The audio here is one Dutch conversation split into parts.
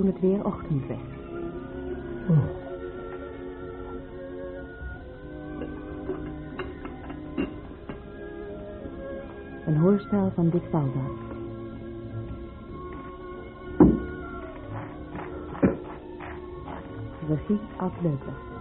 toen het weer ochtend werd. Een hoorspel van Dick Valda. Regie Ad Leuker.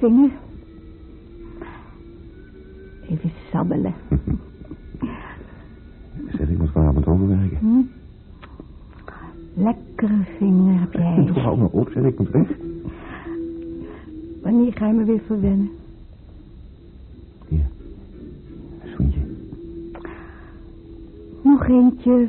Vinger. Even sabbelen. Zeg, ik moet vanavond overwerken. Hm? Lekkere vinger heb jij. Hou me op, zeg. Ik moet weg. Wanneer ga je me weer verwennen? Hier. Een schoentje. Nog eentje.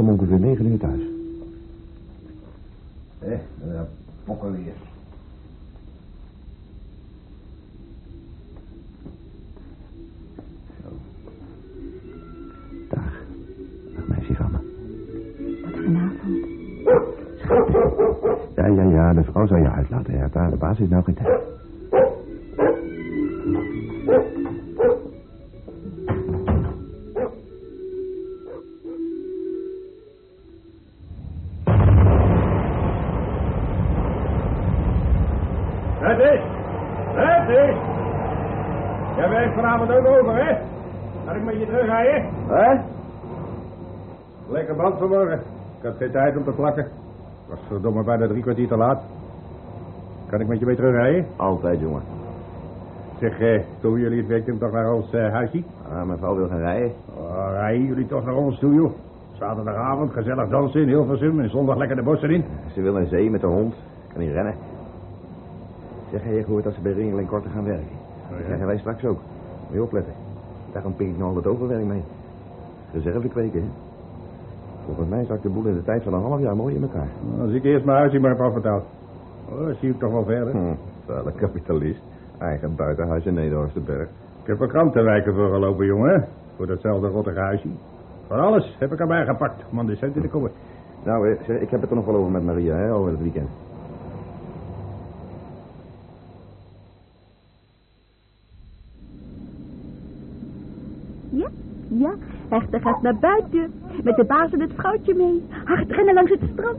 Om ongeveer negen uur thuis. Om te plakken. Was verdomme bijna drie kwartier te laat. Kan ik met je mee terugrijden? Altijd, jongen. Zeg, eh, doen jullie het weekend toch naar ons eh, huisje? Ah, mijn vrouw wil gaan rijden. Oh, rijden jullie toch naar ons toe, joh? Zaterdagavond gezellig dansen in Hilversum en zondag lekker de bossen in. Ze wil naar zee met de hond. Kan niet rennen. Zeg, je gehoord dat ze bij Ringel en Korte gaan werken? Oh, Dat krijgen wij straks ook. Moet je opletten. Daarom pink ik nog altijd overwerk mee. Reserve kweken, hè? Volgens mij zakt de boel in de tijd van een half jaar mooi in elkaar. Nou, Als ik eerst mijn huisje maar heb afverteld. Oh, zie ik toch wel verder. Hm, vuile kapitalist. Eigen buitenhuis in Nederhorstenberg. Ik heb er krantenwijken voor gelopen, jongen. Voor datzelfde rottige huisje. Van alles heb ik erbij gepakt om aan de centen te komen. Nou, eh, ik heb het er nog wel over met Maria, hè, over het weekend. Ja, ja. Hechter gaat naar buiten. Met de baas en het vrouwtje mee. Hard rennen langs het strand.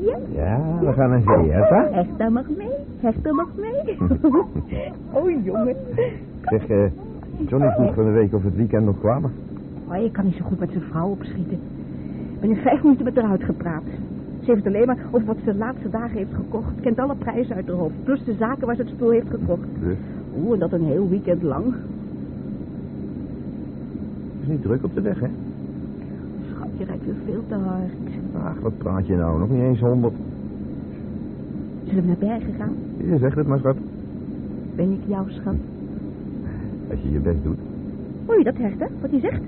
Ja, Ja, we gaan naar zee, hè, pa? Hester mag mee. Hester mag mee. oh, jongen. Zeg, eh, Johnny vroeg van de week of het weekend nog kwamen. Oh, je kan niet zo goed met zijn vrouw opschieten. Ik ben in vijf minuten met haar uitgepraat. Ze heeft alleen maar over wat ze de laatste dagen heeft gekocht. Kent alle prijzen uit haar hoofd. Plus de zaken waar ze het spul heeft gekocht. Dus, Oeh, en dat een heel weekend lang. Niet druk op de weg, hè? Schat, je rijdt weer veel te hard. Ach, wat praat je nou? Nog niet eens honderd. Zullen we naar bergen gaan? Je zegt het maar, schat. Ben ik jouw schat? Als je je best doet. Hoor je dat, Hert, hè? Wat hij zegt?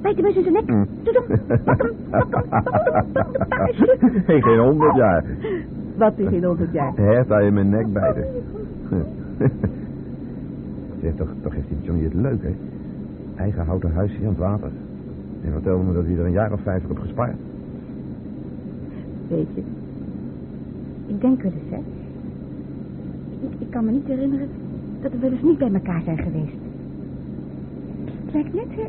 Bijt hem eens in zijn nek. Mm. Doe? Pak hem, pak hem, pak hem, pak hem, pak hem. Hey, geen honderd jaar. Wat is in honderd jaar? Hert aan je mijn nek bijten. Zeg, toch, toch heeft die Johnny het leuk, hè? Eigen houten huisje aan het water. En vertelde me dat hij er een jaar of vijf op gespaard. Weet je, ik denk wel eens, hè. Ik, ik kan me niet herinneren dat we wel eens niet bij elkaar zijn geweest. Het lijkt net, hè,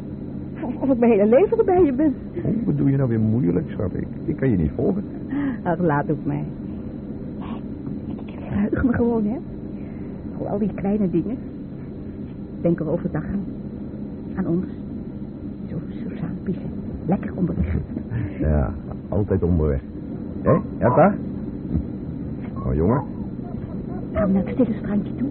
of, ik mijn hele leven bij je ben. Oh, wat doe je nou weer moeilijk, schat? Ik, ik kan je niet volgen. Ach, laat ook mij. Ik, verheug me gewoon, hè. Voor al die kleine dingen. Denk er overdag aan. Aan ons. Zo, zo samen pissen. Lekker onderweg. Ja, altijd onderweg. Hé, Herta? Oh, jongen. Gaan we naar het stille strandje toe?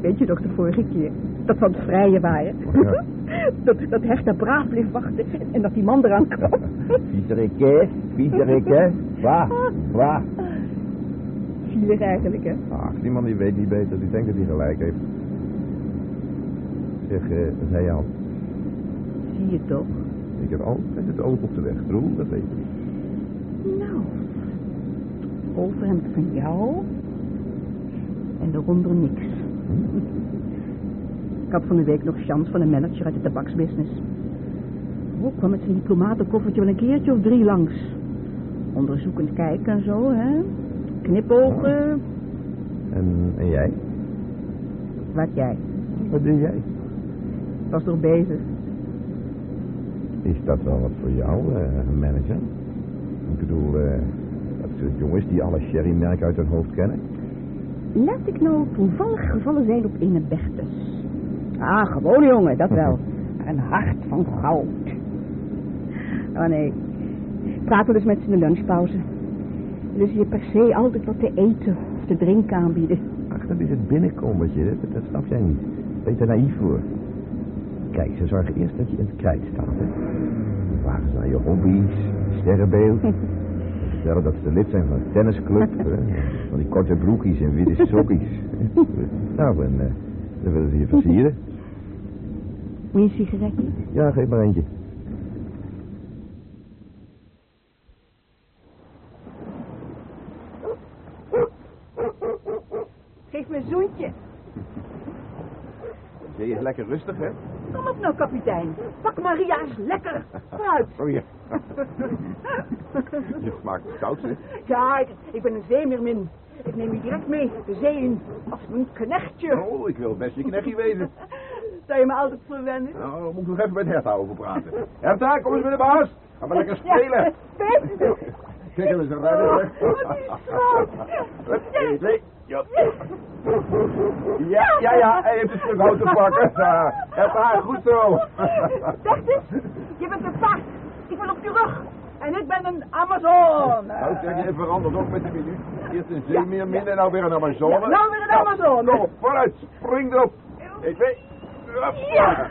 Weet je nog de vorige keer? Dat we aan het vrije waren. Oh, ja. dat, dat Hert daar braaf bleef wachten en dat die man eraan kwam. Viezerik, hè? Waar? Waar? Zielig eigenlijk, hè? Ach, die man die weet niet beter. Die denkt dat hij gelijk heeft. Zeg, je al? Zie je toch? Ik heb altijd het oog op de weg. Roel, dat weet je. Nou, overhemd van jou en eronder niks. Ik had van de week nog chance van een manager uit de tabaksbusiness. Oh, kwam met zijn diplomatenkoffertje wel een keertje of drie langs. Onderzoekend kijken en zo, hè. Knipogen. En, en jij? Wat jij? Wat doe jij? Was nog bezig. Is dat wel wat voor jou, eh, manager? Ik bedoel, eh, dat jongens die alle sherrymerken uit hun hoofd kennen. Laat ik nou toevallig gevallen zijn op een Bertus. Ah, gewone jongen, dat wel. Een hart van goud. Oh nee, praat wel eens met de lunchpauze. Ze je per se altijd wat te eten of te drinken aanbieden. Ach, dat is het binnenkomertje, dat, dat snap jij niet. Ben je er naïef voor? Kijk, ze zorgen eerst dat je in het krijt staat, hè. Dan vragen ze naar je hobby's, sterrenbeeld. Vertellen dat ze lid zijn van een tennisclub, hè. Van die korte broekjes en witte sokkies. nou, en eh, dan willen ze je versieren. Moet je een sigaretje? Ja, geef maar eentje. Geef me een zoentje. Zee is lekker rustig, hè? Kom op nou, kapitein. Pak Maria eens lekker. Fruit. Oh ja. Je smaakt koud, hè? Ja, ik, ik ben een zeemeermin. Ik neem je direct mee de zee in. Als mijn knechtje. Oh, ik wil best je knechtje wezen. Zou je me altijd verwennen? Nou, dan moet ik nog even met Herta over praten. Herta, kom eens met de baas. Gaan we lekker spelen. Ja, spelen. Kijk eens een rijden. Oh, die is. Ja. Ja, ja, ja, hij heeft een stuk hout te pakken. Ja, Herta, goed zo. Dacht eens, je bent een paard. Ik ben op je rug. En ik ben een Amazon. Nou, zeg je veranderd ook met de minuut. Eerst een zeemeermin en nou weer een Amazone. Ja, nou weer een Amazone. Kom, vooruit, spring erop. Eén, twee. Hup. Ja.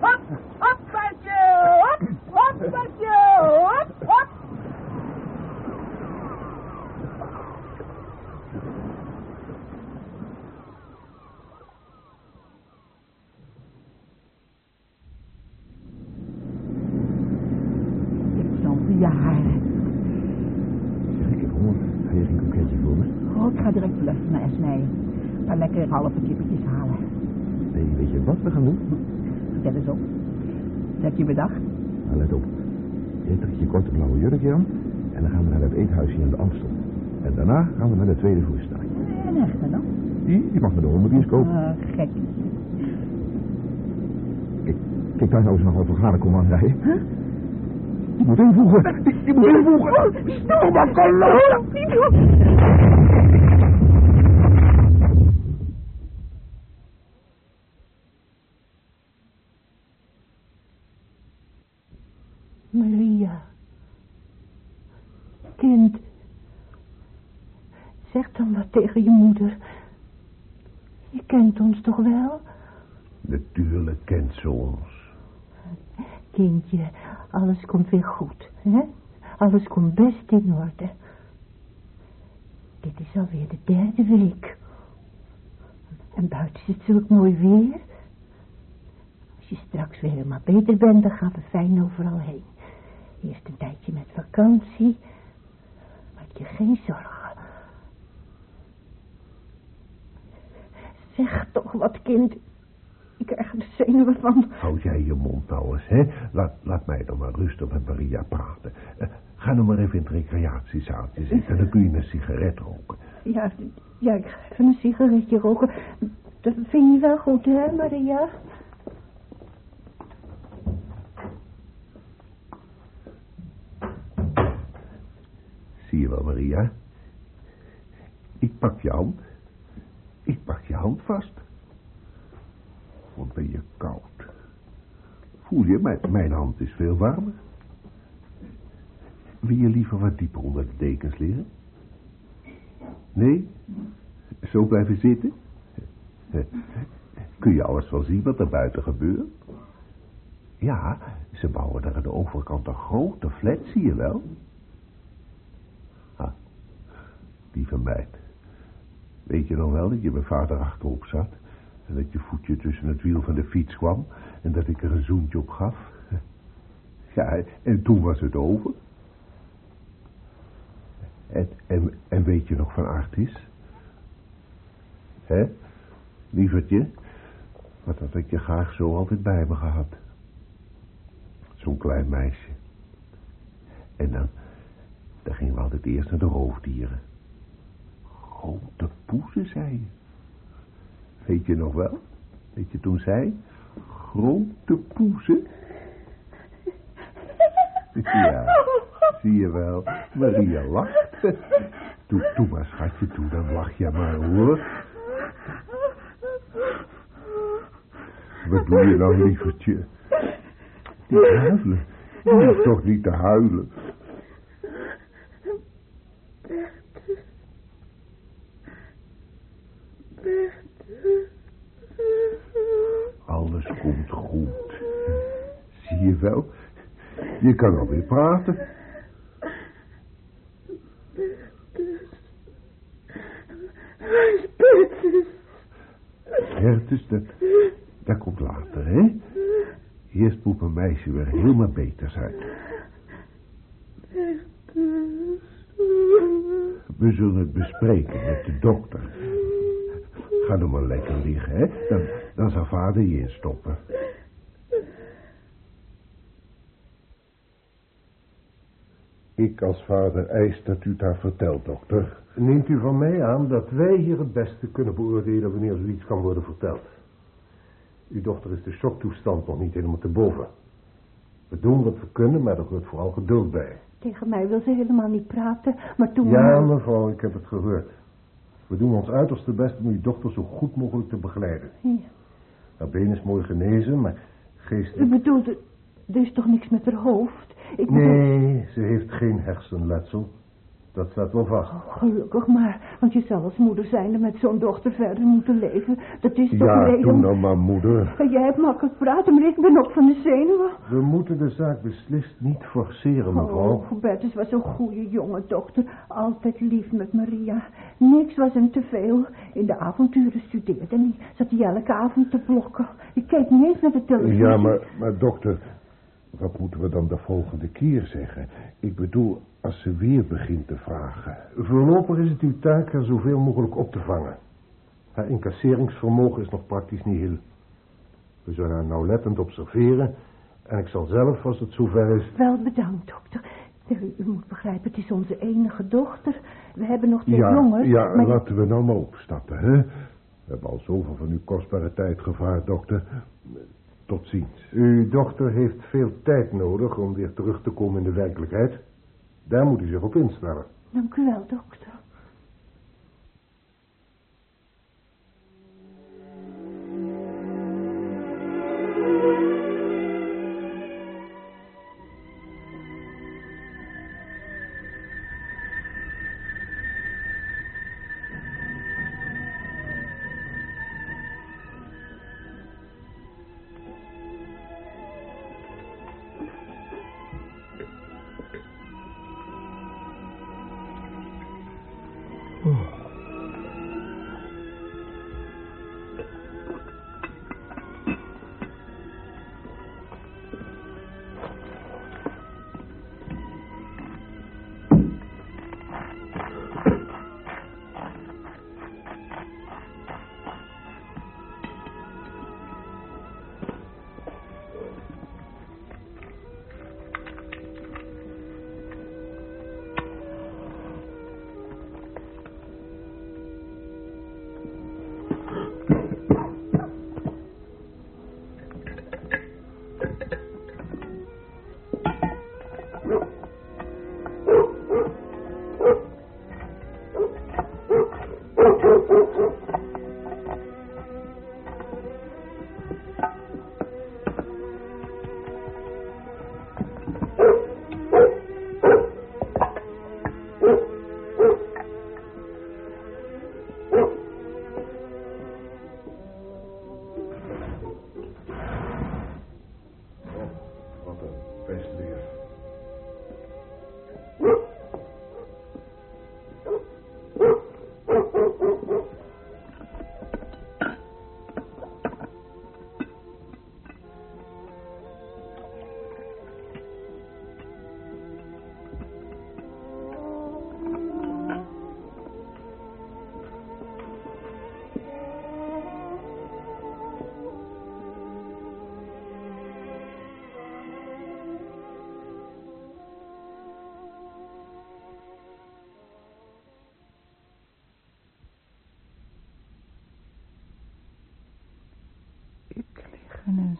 Hop, hop, patje. Hop, hop, patje. Hop, hop. Ik haren. Zeg, ik heb honger. Ga je geen kroketje voor me? Oh, ik ga direct bluffen naar Esmee. Een paar lekkere halve kippetjes halen. Nee, weet je wat we gaan doen? Vertel eens op. Wat heb je bedacht? Nou, let op. Je trekt je korte blauwe jurkje aan en dan gaan we naar het eethuisje aan de Amstel. En daarna gaan we naar de tweede voerstaai. En echte dan? Die, die mag naar de hondenbioscoop. Ah, gek. Kijk, kijk daar nou eens nog over Hanekom aan rijden. Die moet invoegen. Die, die moet invoegen. Snel maar, kolom. Maria, kind. Zeg dan wat tegen je moeder. Je kent ons toch wel? Natuurlijk kent ze ons. Kindje, alles komt weer goed, hè? Alles komt best in orde. Dit is alweer de derde week. En buiten is het mooi weer. Als je straks weer helemaal beter bent, dan gaan we fijn overal heen. Eerst een tijdje met vakantie. Maak je geen zorgen. Zeg toch wat, kind. Ik krijg er de zenuwen van. Houd jij je mond nou eens, hè? Laat, laat mij dan maar rustig met Maria praten. Eh, ga nou maar even in het recreatiezaaltje zitten. Dan kun je een sigaret roken. Ja, ja, ik ga even een sigaretje roken. Dat vind je wel goed, hè, Maria? Zie je wel, Maria? Ik pak je hand. Ik pak je hand vast. Wat ben je koud. Voel je, mijn, mijn hand is veel warmer. Wil je liever wat dieper onder de dekens liggen? Nee? Zo blijven zitten? Kun je alles wel zien wat er buiten gebeurt? Ja, ze bouwen daar aan de overkant een grote flat, zie je wel? Ah, lieve meid. Weet je nog wel dat je mijn vader achterop zat? En dat je voetje tussen het wiel van de fiets kwam en dat ik er een zoentje op gaf? Ja, en toen was het over. En, en, weet je nog van Artis? Hè? Lievertje, wat had ik je graag zo altijd bij me gehad. Zo'n klein meisje. En dan, dan gingen we altijd eerst naar de roofdieren. Grote poezen, zei je. Weet je nog wel? Weet je toen zei? Grote poezen. Ja, zie je wel. Maria lacht. Doe, doe maar, schatje, toe, dan lach je maar, hoor. Wat doe je nou, lievertje? Niet huilen. Je hoeft toch niet te huilen. Alles komt goed. Zie je wel? Je kan alweer praten. Bertus, dat, dat komt later, hè? Eerst moet mijn meisje weer helemaal beter zijn. We zullen het bespreken met de dokter. Ga nou maar lekker liggen, hè? Dan, dan zal vader je instoppen. Ik als vader eis dat u het haar vertelt, dokter. Neemt u van mij aan dat wij hier het beste kunnen beoordelen wanneer zoiets kan worden verteld. Uw dochter is de shocktoestand nog niet helemaal te boven. We doen wat we kunnen, maar er hoort vooral geduld bij. Tegen mij wil ze helemaal niet praten, maar toen... Ja, mevrouw, ik heb het gehoord. We doen ons uiterste best om uw dochter zo goed mogelijk te begeleiden. Ja. Haar been is mooi genezen, maar U geestelijk... bedoelt, er is toch niks met haar hoofd? Ik bedoel... Nee, ze heeft geen hersenletsel. Dat staat wel vast. Oh, gelukkig maar, want je zou als moeder zijnde met zo'n dochter verder moeten leven. Dat is toch Ja, doe nou maar, moeder. Jij hebt makkelijk praten, maar ik ben ook van de zenuwen. We moeten de zaak beslist niet forceren, mevrouw. Oh, Bertus was een goede jonge dokter. Altijd lief met Maria. Niks was hem te veel. In de avonturen studeerde hij. Zat hij elke avond te blokken. Ik keek niet eens naar de televisie. Ja, maar, maar dokter, wat moeten we dan de volgende keer zeggen? Ik bedoel, als ze weer begint te vragen. Voorlopig is het uw taak er zoveel mogelijk op te vangen. Haar incasseringsvermogen is nog praktisch niet heel. We zullen haar nauwlettend observeren. En ik zal zelf, als het zover is... Wel bedankt, dokter. U, u moet begrijpen, het is onze enige dochter. We hebben nog twee Ja, jongens. ja maar... laten we nou maar opstappen, hè? We hebben al zoveel van uw kostbare tijd gevraagd, dokter. Tot ziens. Uw dochter heeft veel tijd nodig om weer terug te komen in de werkelijkheid. Daar moet u zich op instellen. Dank u wel, dokter.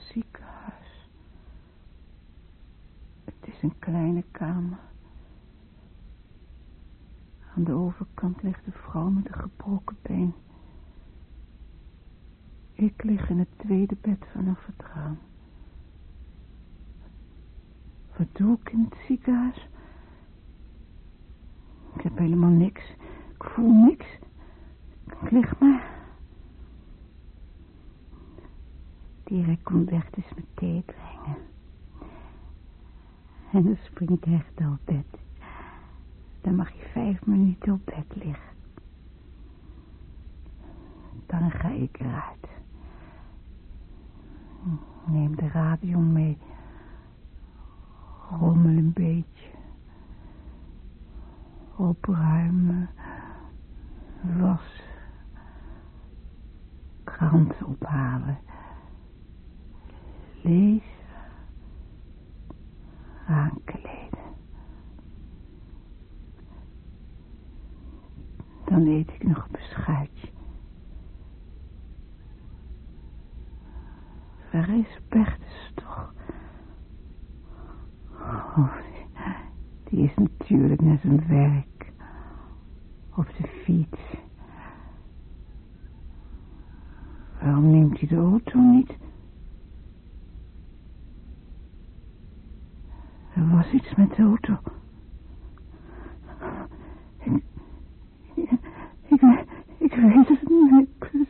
Een ziekenhuis. Het is een kleine kamer. Aan de overkant ligt een vrouw met een gebroken been. Ik lig in het tweede bed van een vertrouwen. Wat doe ik in het ziekenhuis? Ik heb helemaal niks. Ik voel niks. Ik lig maar. Dirk komt weg dus met thee brengen. En dan springt echt op bed. Dan mag je vijf minuten op bed liggen. Dan ga ik eruit. Neem de radio mee. Rommel een beetje. Opruimen. Was. Krant ophalen. Lezen. Aankleden. Dan eet ik nog een beschuitje. Waar is Bertus toch? Oh, die is natuurlijk naar zijn werk. Op de fiets. Waarom neemt hij de auto niet? Er was iets met de auto. Ik, ik, ik, ik weet het niet precies.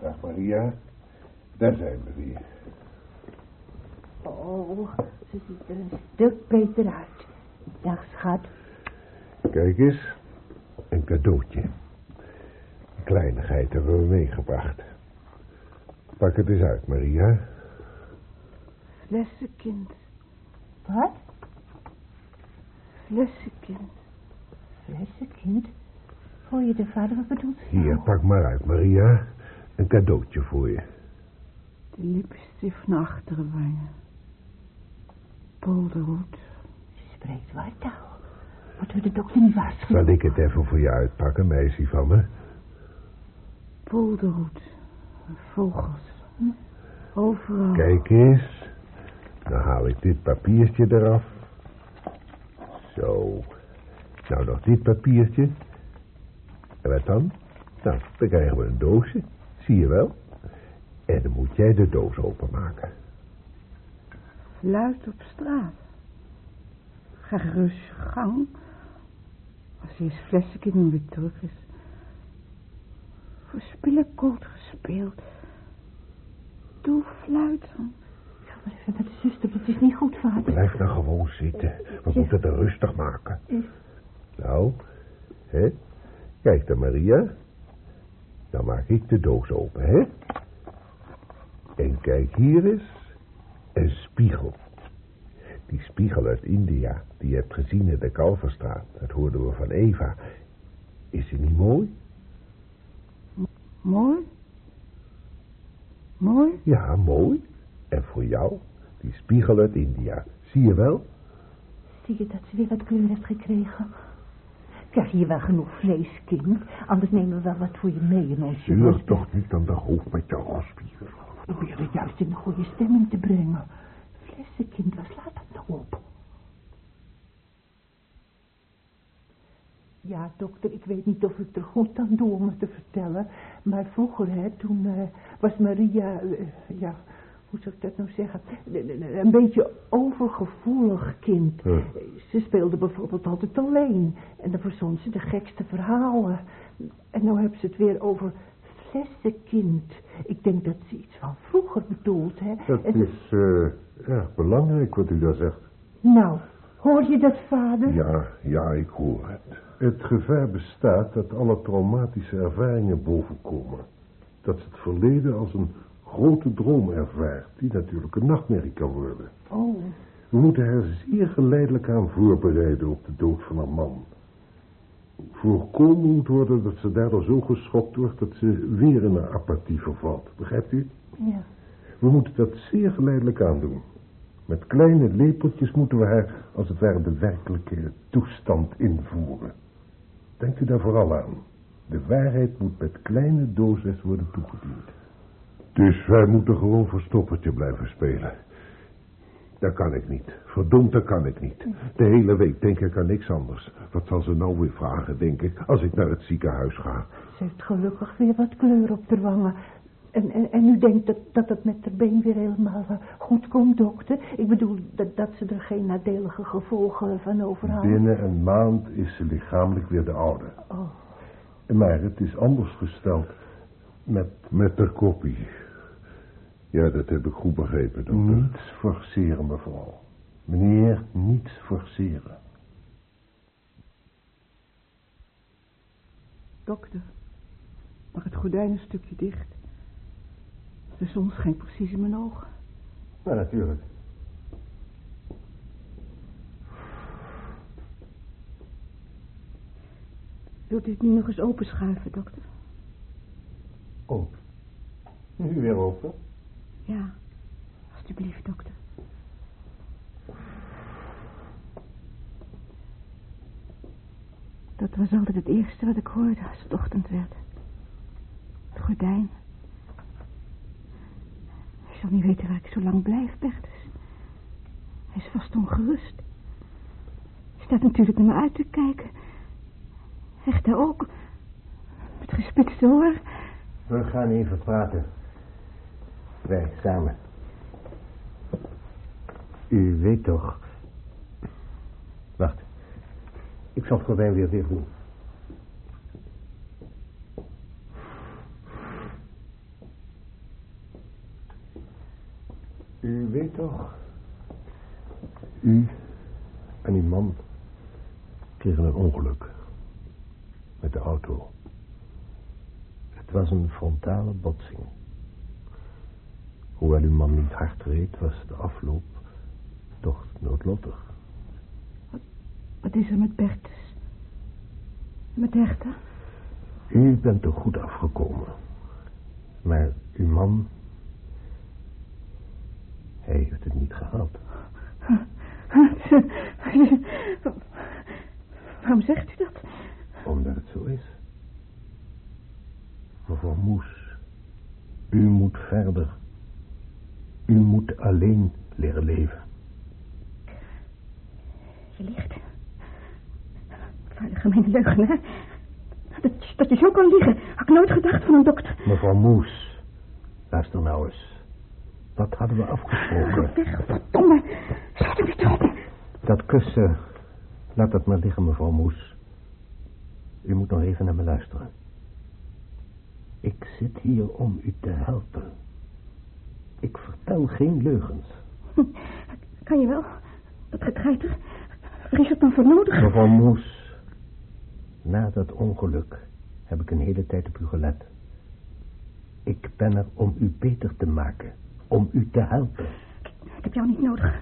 Dag Maria, daar zijn we weer. Oh, ze ziet er een stuk beter uit. Dag, schat. Kijk eens, een cadeautje. Een kleinigheid hebben we meegebracht. Pak het eens uit, Maria. Flessenkind. Wat? Flessenkind. Flessenkind? Voor je de vader wat bedoelt? Hier, pak maar uit, Maria. Een cadeautje voor je. De lipstift naar achteren brengen. Polderhoed. Ze spreekt wartaal. Moeten we de dokter niet waarschuwen? Zal ik het even voor je uitpakken, meisje van me? Polderhoed. Vogels. Overal. Kijk eens. Dan haal ik dit papiertje eraf. Zo. Nou, nog dit papiertje. En wat dan? Nou, dan krijgen we een doosje. Zie je wel? En dan moet jij de doos openmaken. Luid op straat. Ga gerust je gang. Als hij eens flessenkind weer terug is. voor spillekoot gespeeld. Doe fluiten. Ga maar even naar de zuster, het is niet goed, vader. Blijf nou gewoon zitten. We moeten het rustig maken. Nou, hè? Kijk dan, Maria. Dan maak ik de doos open, hè? En kijk hier eens. Een spiegel. Die spiegel uit India, die je hebt gezien in de Kalverstraat. Dat hoorden we van Eva. Is die niet mooi? Mooi? Mooi? Ja, mooi. En voor jou, die spiegel uit India. Zie je wel? Zie je dat ze weer wat kleur heeft gekregen? Krijg je wel genoeg vlees, kind? Anders nemen we wel wat voor je mee in ons Zeur toch niet aan de hoofd met jouw hospier. Probeer het juist in een goede stemming te brengen. Flessenkind, waar slaat dat nou op? Ja, dokter, ik weet niet of ik er goed aan doe om het te vertellen. Maar vroeger, hè, toen eh, was Maria, eh, ja, hoe zou ik dat nou zeggen? Een beetje overgevoelig kind. Huh. Ze speelde bijvoorbeeld altijd alleen. En dan verzon ze de gekste verhalen. En nou hebben ze het weer over flessenkind. Ik denk dat ze iets van vroeger bedoelt, hè? Dat En- is eh, erg belangrijk wat u daar zegt. Nou, hoor je dat, vader? Ja, ja, ik hoor het. Het gevaar bestaat dat alle traumatische ervaringen bovenkomen. Dat ze het verleden als een grote droom ervaart, die natuurlijk een nachtmerrie kan worden. Oh, We moeten haar zeer geleidelijk aan voorbereiden op de dood van haar man. Voorkomen moet worden dat ze daardoor zo geschokt wordt dat ze weer in een apathie vervalt. Begrijpt u? ja. We moeten dat zeer geleidelijk aandoen. Met kleine lepeltjes moeten we haar als het ware de werkelijke toestand invoeren. Denkt u daar vooral aan. De waarheid moet met kleine doses worden toegediend. Dus wij moeten gewoon verstoppertje blijven spelen. Dat kan ik niet. Verdomd, dat kan ik niet. De hele week denk ik aan niks anders. Wat zal ze nou weer vragen, denk ik, als ik naar het ziekenhuis ga? Ze heeft gelukkig weer wat kleur op de wangen. En, en, en u denkt dat, dat het met haar been weer helemaal eh, goed komt, dokter? Ik bedoel, dat, dat ze er geen nadelige gevolgen van overhoudt. Binnen een maand is ze lichamelijk weer de oude. Oh, Maar het is anders gesteld met Met de koppie. Ja, dat heb ik goed begrepen, dokter. niets forceren, mevrouw. Meneer, niets forceren. Dokter, mag het gordijn een stukje dicht? De zon schijnt precies in mijn ogen. Ja, natuurlijk. Wilt u het nu nog eens openschuiven, dokter? Oh. Nu weer open? Ja, alstublieft, dokter. Dat was altijd het eerste wat ik hoorde als het ochtend werd. Het gordijn. Zal niet weten waar ik zo lang blijf, Bertus. Hij is vast ongerust. Hij staat natuurlijk naar me uit te kijken. Echt daar ook. Met gespitste oor. We gaan even praten. Wij samen. U weet toch... Wacht. Ik zal het gordijn weer dicht doen. U weet toch... U en uw man kregen een ongeluk. Met de auto. Het was een frontale botsing. Hoewel uw man niet hard reed, was de afloop toch noodlottig. Wat is er met Bertus? Met Herta? U bent er goed afgekomen. Maar uw man... Hij heeft het niet gehaald. Waarom zegt u dat? Omdat het zo is. Mevrouw Moes, u moet verder. U moet alleen leren leven. Je liegt. Vuile gemeene leugenaar. Dat, dat je zo kan liegen, had ik nooit gedacht van een dokter. Mevrouw Moes, luister nou eens. Wat hadden we afgesproken? Verdomme. Zet hem niet op. Dat kussen, laat dat maar liggen, mevrouw Moes. U moet nog even naar me luisteren. Ik zit hier om u te helpen. Ik vertel geen leugens. Kan je wel? Dat getreiter? Waar is het dan voor nodig? Mevrouw Moes, na dat ongeluk heb ik een hele tijd op u gelet. Ik ben er om u beter te maken, om u te helpen. Ik heb jou niet nodig.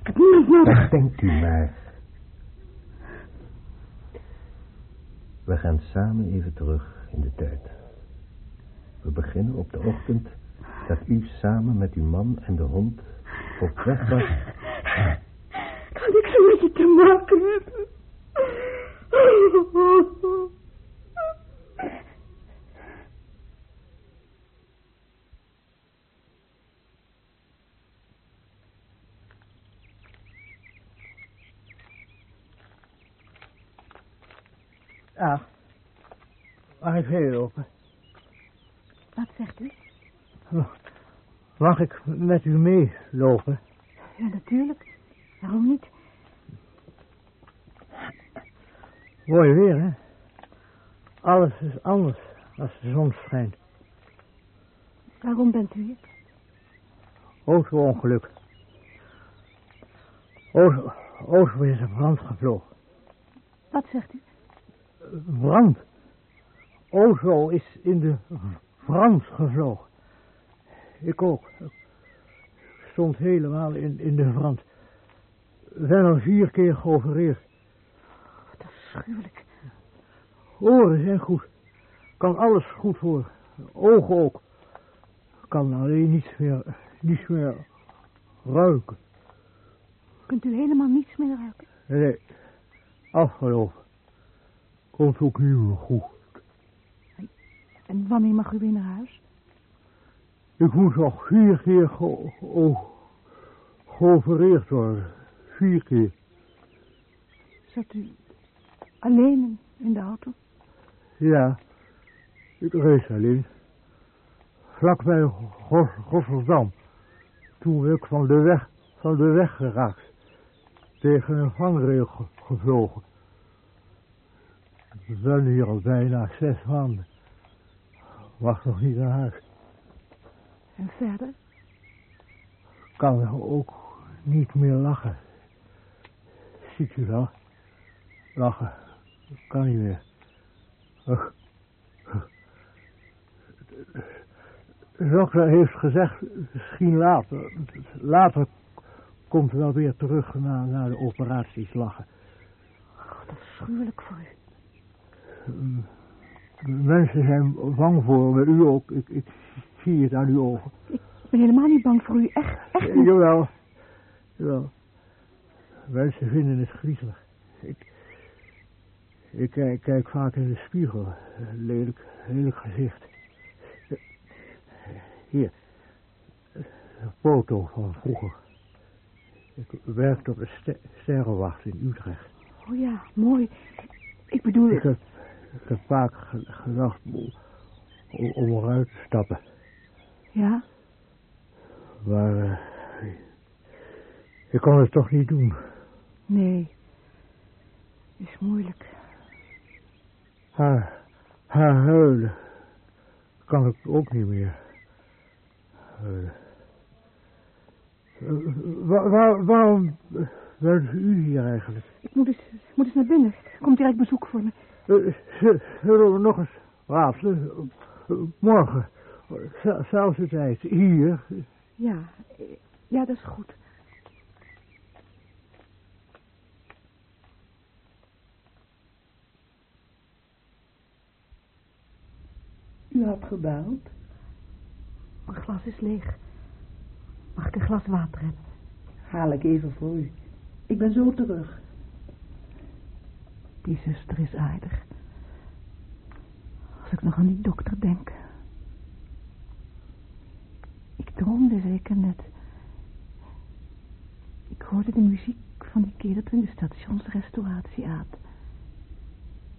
Ik heb niemand nodig. Dat denkt u maar. We gaan samen even terug in de tijd. We beginnen op de ochtend dat u samen met uw man en de hond op weg was. Kan ik zo met je te maken hebben? Ah, mag ik verder lopen? Wat zegt u? Mag ik met u meelopen? Ja, natuurlijk. Waarom niet? Mooi weer, hè? Alles is anders als de zon schijnt. Waarom bent u hier? Auto-ongeluk. Auto, auto is in brand gevlogen. Wat zegt u? Brand. Auto is in de brand gevlogen. Ik ook. Ik stond helemaal in, in de brand. Ben al vier keer geopereerd. Wat afschuwelijk. Oren zijn goed. Kan alles goed horen. Ogen ook. Kan alleen niets meer, niets meer ruiken. Kunt u helemaal niets meer ruiken? Nee, afgelopen. Komt ook meer goed. En wanneer mag u weer naar huis? Ik moet nog vier keer ge geopereerd worden. Vier keer. Zat u alleen in de auto? Ja, ik reed alleen. Vlakbij Rotterdam. Toen ben ik van de weg, van de weg geraakt. Tegen een vangrail ge- gevlogen. Ik ben hier al bijna zes maanden. Mag nog niet naar huis. En verder? Kan ook niet meer lachen. Ziet u wel? Lachen. Kan niet meer. De dokter heeft gezegd, misschien later. Later komt wel weer terug naar, naar de operaties lachen. Wat afschuwelijk voor u. Mensen zijn bang voor me, u ook. Ik, ik zie het aan uw ogen. Ik ben helemaal niet bang voor u. Echt, echt niet. Jawel. Jawel. Mensen vinden het griezelig. Ik, ik kijk, kijk vaak in de spiegel. Lelijk, lelijk gezicht. Hier. Een foto van vroeger. Ik werkte op ster sterrenwacht in Utrecht. Oh ja, mooi. Ik bedoel... Ik heb, ik heb vaak ge- gedacht om, om, eruit te stappen. Ja? Maar eh, ik kon het toch niet doen. Nee. Is moeilijk. Haar, haar huilen kan ik ook niet meer. huilen. Eh, wa- wa- waarom bent u hier eigenlijk? Ik moet eens, ik moet eens naar binnen. Komt direct bezoek voor me. Eh, z- Zullen we nog eens? Eh, Morgen, zelfde tijd, hier. Ja, eh, ja, dat is goed. U had gebeld. Mijn glas is leeg. Mag ik een glas water hebben? Haal ik even voor u. Ik ben zo terug. Die zuster is aardig. Als ik nog aan die dokter denk. Ik droomde zeker net. Ik hoorde de muziek van die keer in de stationsrestauratie aten.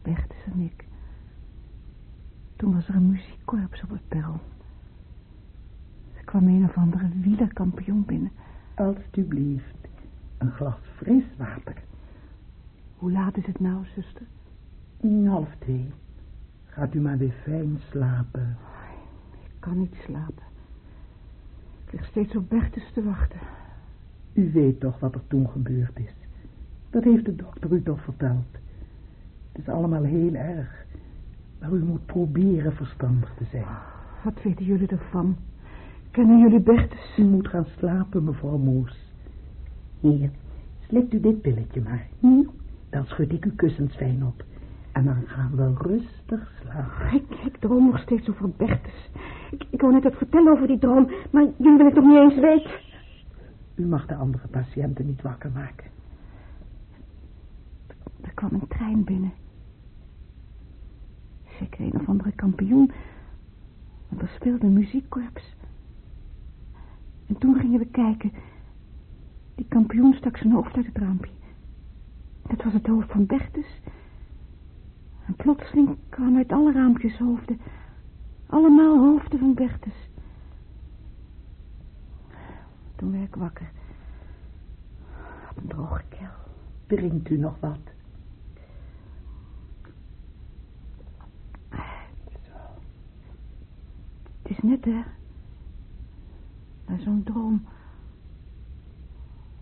Bertus en ik. Toen was er een muziekkorps op het perron. Er kwam een of andere wielerkampioen binnen. Alsjeblieft. Een glas fris water. Hoe laat is het nou, zuster? Half twee. Gaat u maar weer fijn slapen. kan niet slapen. Ik lig steeds op Bertus te wachten. U weet toch wat er toen gebeurd is. Dat heeft de dokter u toch verteld. Het is allemaal heel erg. Maar u moet proberen verstandig te zijn. Wat weten jullie ervan? Kennen jullie Bertus? U moet gaan slapen, mevrouw Moes. Hier, slikt u dit pilletje maar. Hm? Dan schud ik uw kussens fijn op. En dan gaan we rustig slapen. Ik, ik droom nog steeds over Bertus. Ik, ik wou net wat vertellen over die droom, maar jullie willen het toch niet eens weten? U mag de andere patiënten niet wakker maken. Er kwam een trein binnen. Zeker een of andere kampioen. Want er speelde een muziekkorps. En toen gingen we kijken. Die kampioen stak zijn hoofd uit het raampje. Dat was het hoofd van Bertus. En plotseling kwamen uit alle raampjes hoofden. Allemaal hoofden van Bertus. Toen werd ik wakker. Had een droge keel. Drinkt u nog wat? Het is net, hè? Zo'n droom.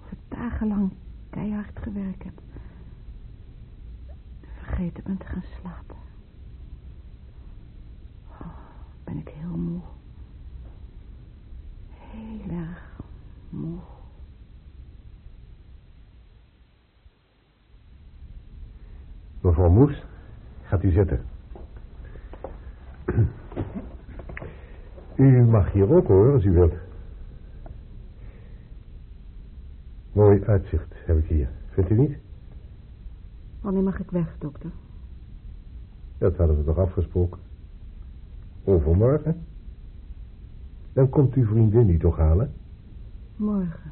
Of ik dagenlang keihard gewerkt heb. Vergeten ben te gaan slapen. Oh, ben ik heel moe. Heel erg moe. Mevrouw Moes, gaat u zitten. U mag hier ook hoor, als u wilt. Mooi uitzicht heb ik hier, vindt u niet? Wanneer mag ik weg, dokter? Dat hadden we toch afgesproken. Overmorgen? Dan komt uw vriendin die toch halen? Morgen.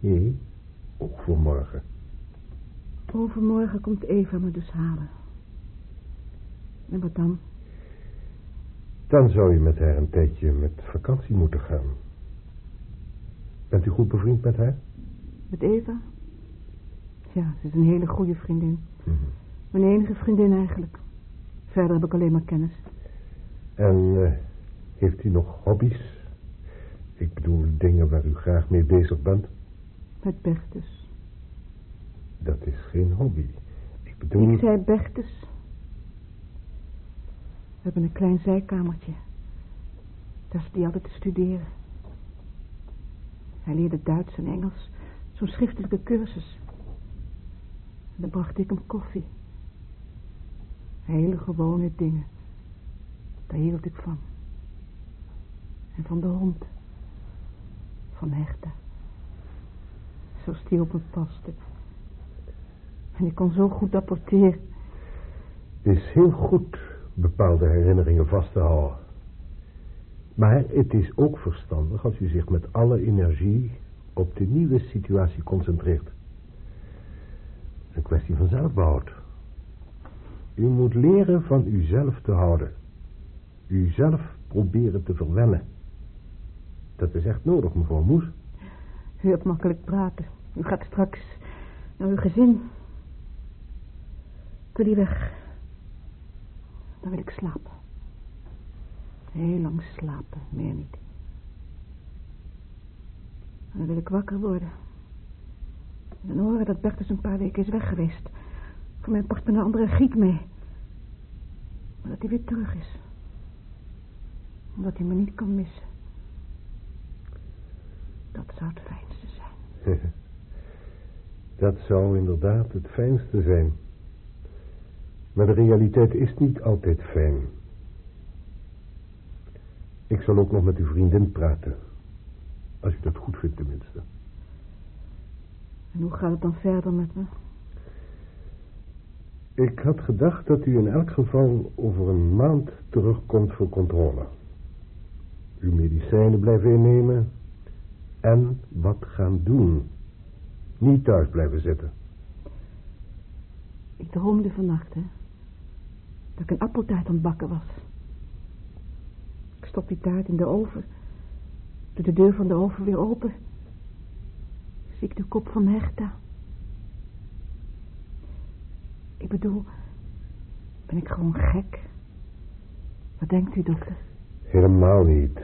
Nee, overmorgen. Overmorgen komt Eva me dus halen. En wat dan? Dan zou je met haar een tijdje met vakantie moeten gaan. Bent u goed bevriend met haar? Met Eva? Ja, ze is een hele goede vriendin. Mhm. Mijn enige vriendin eigenlijk. Verder heb ik alleen maar kennis. En eh, heeft u nog hobby's? Ik bedoel dingen waar u graag mee bezig bent. Met Bertus. Dat is geen hobby. Ik bedoel... Ik zei Bertus. We hebben een klein zijkamertje. Daar zit hij altijd te studeren. Hij leerde Duits en Engels. Zo'n schriftelijke cursus. Dan bracht ik hem koffie. Hele gewone dingen. Daar hield ik van. En van de hond. Van. Zoals die op me paste. En ik kon zo goed apporteren. Het is heel goed bepaalde herinneringen vast te houden. Maar het is ook verstandig als u zich met alle energie op de nieuwe situatie concentreert. Een kwestie van zelfbehoud. U moet leren van uzelf te houden. Uzelf proberen te verwennen. Dat is echt nodig, mevrouw Moes. U hebt makkelijk praten. U gaat straks naar uw gezin. Wil hier weg. Dan wil ik slapen. Heel lang slapen, meer niet. Dan wil ik wakker worden. Dan horen dat Bertus een paar weken is weg geweest. Voor mij pakt me een andere giet mee. Maar dat hij weer terug is. Omdat hij me niet kan missen. Dat zou het fijnste zijn. Dat zou inderdaad het fijnste zijn. Maar de realiteit is niet altijd fijn. Ik zal ook nog met uw vriendin praten. Als u dat goed vindt tenminste. En hoe gaat het dan verder met me? Ik had gedacht dat u in elk geval over een maand terugkomt voor controle. Uw medicijnen blijven innemen. En wat gaan doen. Niet thuis blijven zitten. Ik droomde vannacht, hè. Dat ik een appeltaart aan het bakken was. Ik stop die taart in de oven. Doe de deur van de oven weer open. Ik de kop van Herta. Ik bedoel, ben ik gewoon gek? Wat denkt u, dokter? Helemaal niet.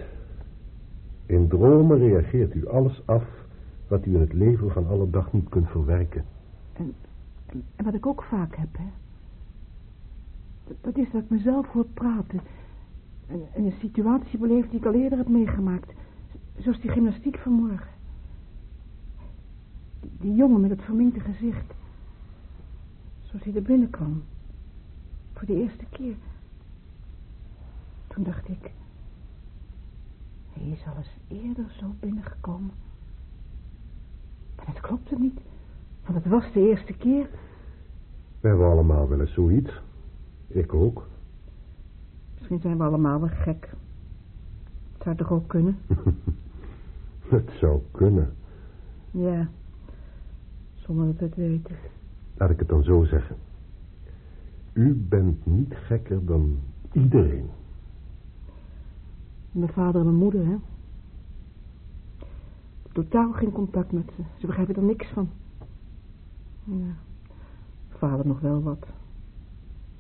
In dromen reageert u alles af wat u in het leven van alle dag niet kunt verwerken. En, en, en wat ik ook vaak heb, hè. Dat, dat is dat ik mezelf hoor praten. En, en een situatie beleef die ik al eerder heb meegemaakt. Zoals die gymnastiek vanmorgen. Die, jongen met het verminkte gezicht. Zoals hij er binnenkwam. Voor de eerste keer. Toen dacht ik... Hij is al eens eerder zo binnengekomen. En het klopte niet. Want het was de eerste keer. We hebben allemaal wel eens zoiets. Ik ook. Misschien zijn we allemaal wel gek. Het zou toch ook kunnen? Het zou kunnen. Ja. Zonder dat weten. Laat ik het dan zo zeggen. U bent niet gekker dan iedereen. Mijn vader en mijn moeder, hè. Totaal geen contact met ze. Ze begrijpen er niks van. Ja. Vader nog wel wat.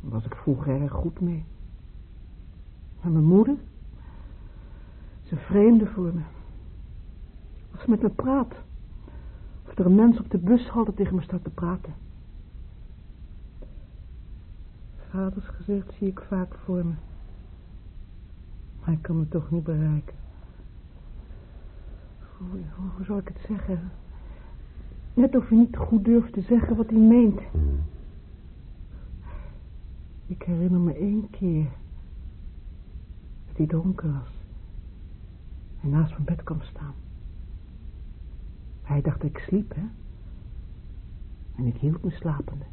Daar was ik vroeger erg goed mee. Maar mijn moeder? Ze vreemde voor me. Als ze met me praat. Er een mens op de bushalte tegen me staat te praten. Vaders gezicht zie ik vaak voor me. Maar ik kan me toch niet bereiken. Hoe, hoe, zal ik het zeggen? Net of hij niet goed durft te zeggen wat hij meent. Hmm. Ik herinner me één keer dat hij donker was en naast mijn bed kwam staan. Hij dacht ik sliep, hè? En ik hield me slapende.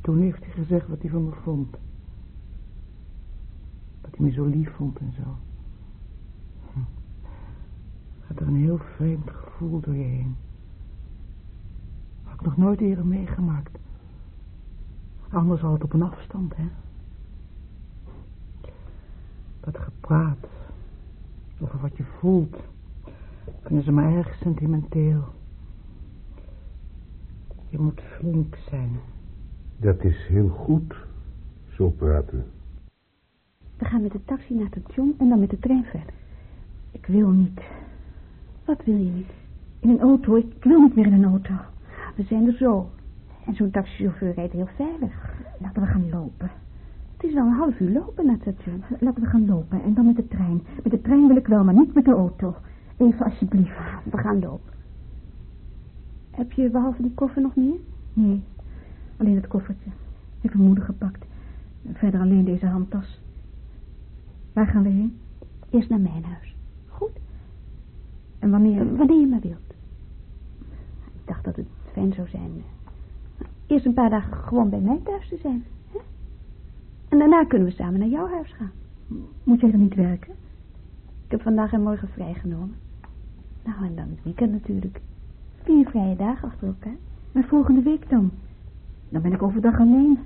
Toen heeft hij gezegd wat hij van me vond. Dat hij me zo lief vond en zo. Hm. Gaat er een heel vreemd gevoel door je heen. Had ik nog nooit eerder meegemaakt. Anders al het op een afstand, hè. Dat gepraat over wat je voelt, kunnen ze maar erg sentimenteel. Je moet flink zijn. Dat is heel goed, zo praten. We gaan met de taxi naar het station en dan met de trein verder. Ik wil niet. Wat wil je niet? In een auto. Ik wil niet meer in een auto. We zijn er zo. En zo'n taxichauffeur rijdt heel veilig. Laten we gaan lopen. Het is wel een half uur lopen naar het station. Laten we gaan lopen en dan met de trein. Met de trein wil ik wel, maar niet met de auto. Even alsjeblieft. We gaan lopen. Heb je behalve die koffer nog meer? Nee, alleen het koffertje. Heeft mijn moeder gepakt. Verder alleen deze handtas. Waar gaan we heen? Eerst naar mijn huis. Goed. En wanneer? Wanneer je maar wilt. Ik dacht dat het fijn zou zijn. Eerst een paar dagen gewoon bij mij thuis te zijn. Hè? En daarna kunnen we samen naar jouw huis gaan. Moet jij er niet werken? Ik heb vandaag en morgen vrijgenomen. Nou, en dan het weekend natuurlijk. Vier vrije dagen achter elkaar. Maar volgende week dan? Dan ben ik overdag alleen.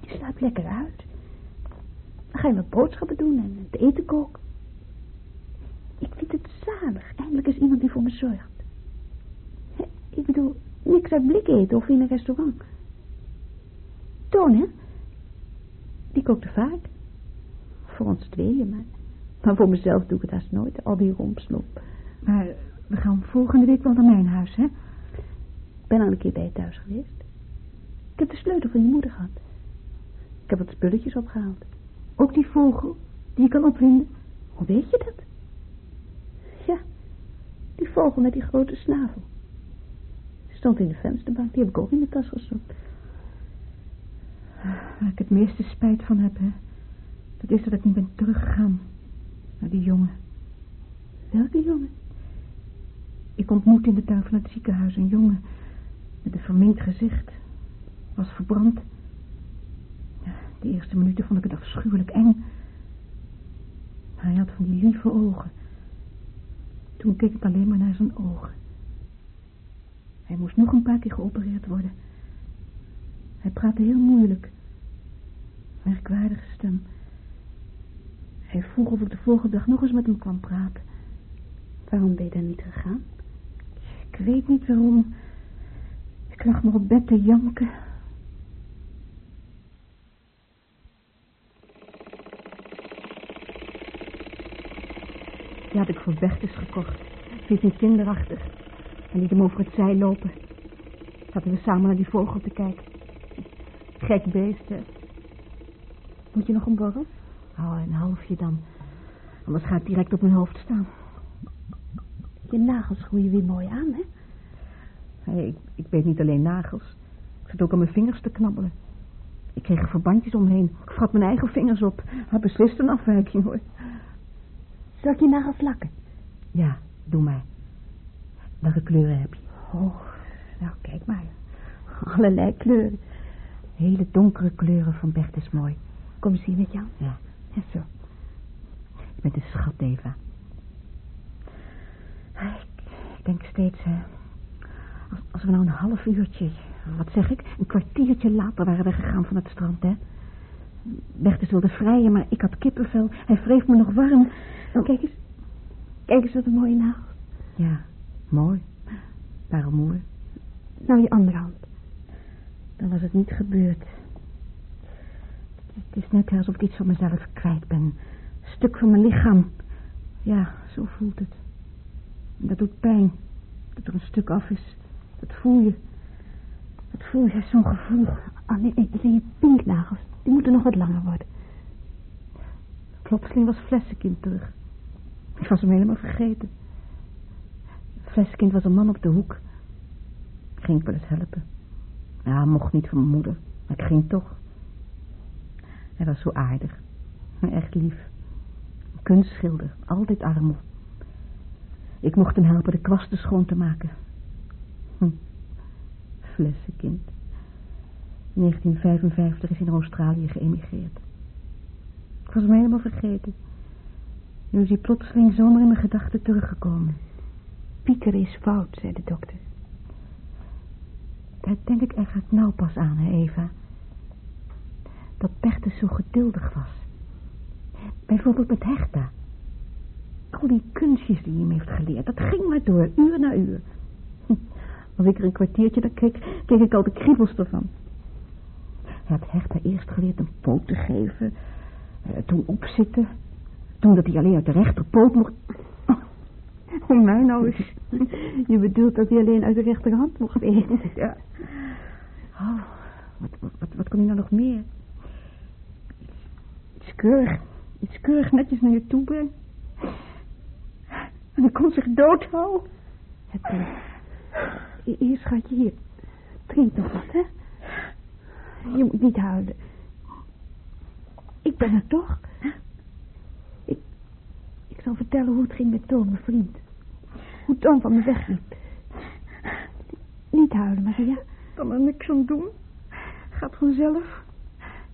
Je slaapt lekker uit. Dan ga je wat boodschappen doen en het eten koken. Ik vind het zalig. Eindelijk is iemand die voor me zorgt. Ik bedoel, niks uit blik eten of in een restaurant. Toon, hè? Die kookte vaak. Voor ons tweeën, maar... Maar voor mezelf doe ik het haast nooit, al die rompslop. Maar we gaan volgende week wel naar mijn huis, hè? Ik ben al een keer bij je thuis geweest. Ik heb de sleutel van je moeder gehad. Ik heb wat spulletjes opgehaald. Ook die vogel, die je kan opwinden. Hoe weet je dat? Ja, die vogel met die grote snavel. Die stond in de vensterbank, die heb ik ook in de tas gestopt. Waar ik het meeste spijt van heb, hè, dat is dat ik niet ben teruggegaan naar die jongen. Welke jongen? Ik ontmoette in de tuin van het ziekenhuis een jongen met een verminkt gezicht. Was verbrand. De eerste minuten vond ik het afschuwelijk eng. Maar hij had van die lieve ogen. Toen keek ik alleen maar naar zijn ogen. Hij moest nog een paar keer geopereerd worden. Hij praatte heel moeilijk. Merkwaardige stem. Hij vroeg of ik de volgende dag nog eens met hem kwam praten. Waarom ben je dan niet gegaan? Ik weet niet waarom. Ik lag nog op bed te janken. Die had ik voor Bertus gekocht. Ze is een kinderachtig. En liet hem over het zij lopen. Zaten we samen naar die vogel te kijken. Gek beest. Moet je nog een borrel? Oh, een halfje dan. Anders gaat het direct op mijn hoofd staan. Je nagels groeien weer mooi aan, hè? Hey, ik, ik weet niet alleen nagels. Ik zit ook aan mijn vingers te knabbelen. Ik kreeg er verbandjes omheen. Ik vrat mijn eigen vingers op. Had beslist een afwijking, hoor. Zal ik je nagels lakken? Ja, doe maar. Welke kleuren heb je? Oh, nou kijk maar. Allerlei kleuren. Hele donkere kleuren van Bert is mooi. Kom eens hier met jou. Ja, zo. je bent een schat, Eva. Ik, ik denk steeds, hè. Als, als we nou een half uurtje, wat zeg ik, een kwartiertje later waren weggegaan van het strand, hè. Bertus wilde vrijen, maar ik had kippenvel. Hij wreef me nog warm. Oh, kijk eens. Kijk eens wat een mooie nagels. Ja, mooi. Waarom mooi? Nou, je andere hand. Dan was het niet gebeurd. Het is net alsof ik iets van mezelf kwijt ben. Een stuk van mijn lichaam. Ja, zo voelt het. En dat doet pijn. Dat er een stuk af is. Dat voel je. Dat voel je, zo'n gevoel. Alleen, alleen je pinknagels. Die moeten nog wat langer worden. Plotseling was Flessenkind terug. Ik was hem helemaal vergeten. Flessenkind was een man op de hoek. Ik ging wel eens helpen. Ja, mocht niet van mijn moeder. Maar ik ging toch. Hij was zo aardig. Echt lief. Kunstschilder. Altijd armoe. Ik mocht hem helpen de kwasten schoon te maken. Hm. Flessenkind. In 1955 is hij naar Australië geëmigreerd. Ik was hem helemaal vergeten. Nu is hij plotseling zomaar in mijn gedachten teruggekomen. Piekeren is fout, zei de dokter. Daar denk ik eigenlijk nou pas aan, hè, Eva. Dat Bertus zo geduldig was. Bijvoorbeeld met Hechta. Al die kunstjes die hij hem heeft geleerd, dat ging maar door, uur na uur. Als ik er een kwartiertje naar keek, kreeg ik al de kriebels ervan. Hij had Hechta eerst geleerd een poot te geven, eh, toen opzitten, toen dat hij alleen uit de rechterpoot mocht... Hoe mij nou eens. Je bedoelt dat hij alleen uit de rechterhand mocht eten. Ja. Oh, wat, wat, wat, wat kon hij nou nog meer? Keurig, iets keurig netjes naar je toe brengen. En hij kon zich doodhouden. Het, eh, hier, schatje, hier. Drink nog wat, hè? Je moet niet huilen. Ik ben er toch? Ik, ik zal vertellen hoe het ging met Toon, mijn vriend. Hoe Toon van me wegliep. Niet huilen, Maria. kan er niks aan doen. Gaat vanzelf.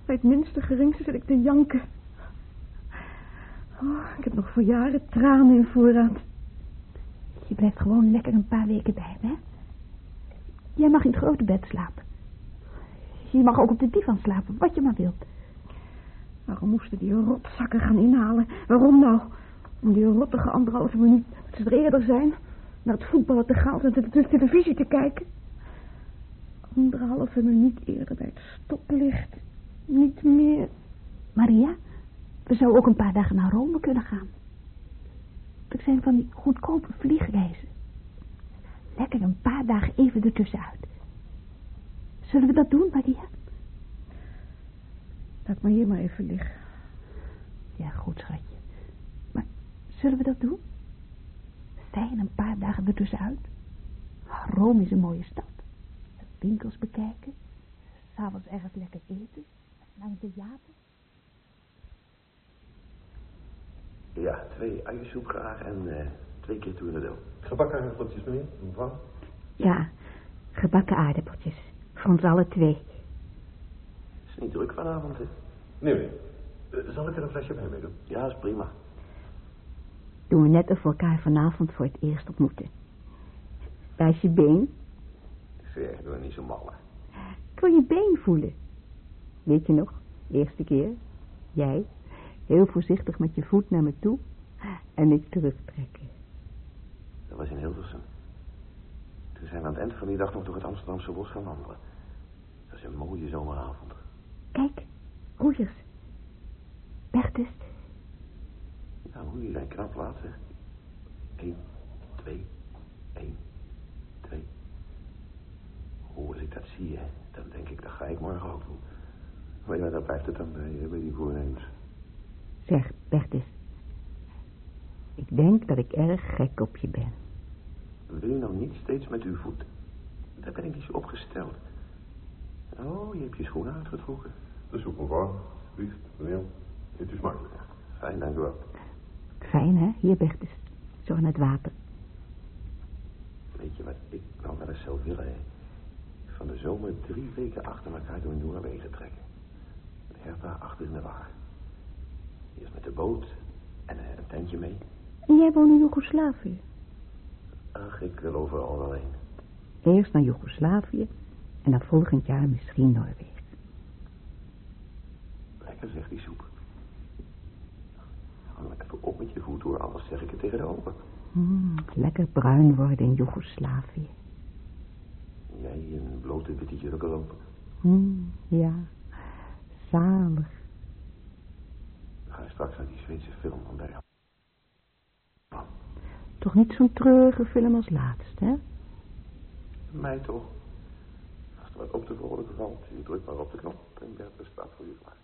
Bij het minste geringste zit ik te janken. Oh, ik heb nog voor jaren tranen in voorraad. Je blijft gewoon lekker een paar weken bij me, hè? Jij mag in het grote bed slapen. Je mag ook op de divan slapen, wat je maar wilt. Waarom moesten die rotzakken gaan inhalen? Waarom nou? Om die rottige anderhalve minuut ze er eerder zijn. Naar het voetballen te gaan en de, de televisie te kijken. Anderhalve minuut eerder bij het stoplicht. Niet meer. Maria, we zouden ook een paar dagen naar Rome kunnen gaan. Er zijn van die goedkope vliegreizen. Lekker een paar dagen even ertussenuit. Zullen we dat doen, Maria? Laat maar hier maar even liggen. Ja, goed, schatje. Maar zullen we dat doen? Fijn een paar dagen ertussenuit. Rome is een mooie stad. De winkels bekijken. S'avonds ergens lekker eten. Naar een theater. Ja, twee uiensoep graag en eh, twee keer tournadel. Gebakken aardappeltjes, meneer, mevrouw. Ja, gebakken aardappeltjes. Voor ons alle twee. Is niet druk vanavond, hè? Nee, meneer. Eh, zal ik er een flesje bij mee doen? Ja, is prima. Doen we net of we elkaar vanavond voor het eerst ontmoeten. Waar is je been? Zeg, doe niet zo malle. Ik wil je been voelen. Weet je nog? Eerste keer. Jij. Heel voorzichtig met je voet naar me toe. En ik terugtrekken. Dat was in Hilversum. Toen zijn we aan het eind van die dag nog door het Amsterdamse bos gaan wandelen. Dat is een mooie zomeravond. Kijk, roeiers. Bertus, Ja, hoe die zijn knap laat, zeg. 1, 2, 1, 2. Hoe als ik dat zie, hè, dan denk ik, dat ga ik morgen ook doen. Maar ja, daar blijft het dan bij, hè, bij die voornemens. Zeg, Bertus. Ik denk dat ik erg gek op je ben. Wil je nou niet steeds met uw voet? Daar ben ik niet zo opgesteld. Oh, je hebt je schoenen uitgetrokken. De soep, mevrouw. Alsjeblieft, meneer. Het is makkelijk. Fijn, dank u wel. Fijn, hè? Hier, Bertus. Zorg naar het water. Weet je wat ik nou wel eens zou willen, hè? Van de zomer drie weken achter elkaar door Noorwegen trekken. Herta achter in de wagen. Eerst met de boot en eh, een tentje mee. En jij woont in Joegoslavië. Ach, ik wil overal wel heen. Eerst naar Joegoslavië en dan volgend jaar misschien Noorwegen. Lekker, zegt die soep. Nou even op met je voet hoor, anders zeg ik het tegen de open. Mm, lekker bruin worden in Joegoslavië. Jij in blote witte jurken lopen. Mm, ja, zalig. Ga je straks naar die Zweedse film van. Toch niet zo'n treurige film als laatst, hè? Mij toch? Als er wat op de vrolijke valt, je drukt maar op de knop en Bertha staat voor je klaar.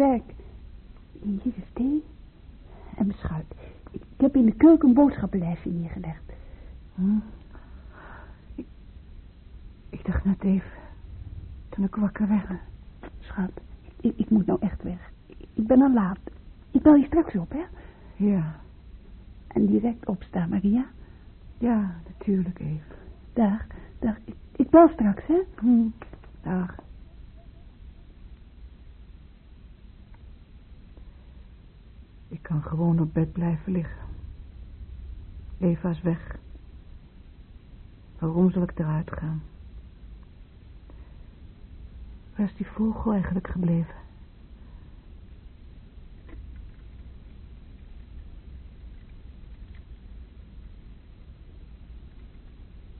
Werk. Hier is thee en mijn schuit. Ik heb in de keuken een boodschappenlijstje neergelegd. Hm? Ik, ik dacht net even, toen ik wakker werd. Schat, ik, ik moet nou echt weg. Ik, ik ben al laat. Ik bel je straks op, hè? Ja, En direct opstaan, Maria. ja, natuurlijk even. Dag, dag. Ik, ik bel straks, hè? Hm. Dag. Ik kan gewoon op bed blijven liggen. Eva is weg. Waarom zal ik eruit gaan? Waar is die vogel eigenlijk gebleven?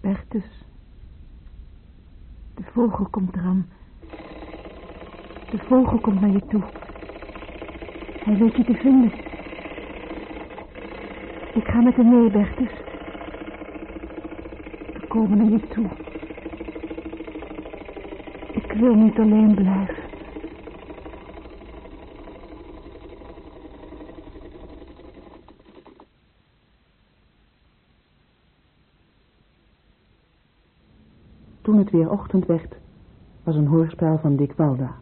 Bertus. De vogel komt eraan. De vogel komt naar je toe. Hij weet je te vinden. Ik ga met hem mee. We komen naar je toe. Ik wil niet alleen blijven. Toen het weer ochtend werd, was een hoorspel van Dick Walda.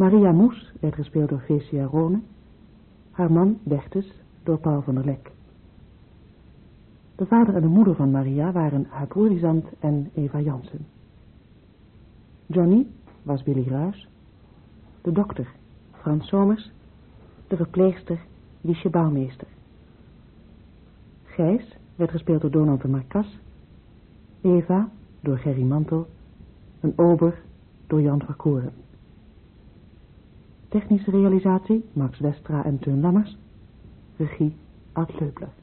Maria Moes werd gespeeld door Fecia Rone, haar man Bertus door Paul van der Lek. De vader en de moeder van Maria waren haar en Eva Jansen. Johnny was Billy Ruis, de dokter Frans Somers, de verpleegster Liesje Bouwmeester. Gijs werd gespeeld door Donald de Marcas, Eva door Gerry Mantel, een ober door Jan Verkoren. Technische realisatie Max Westra en Teun Lammers, regie Ad Leupler.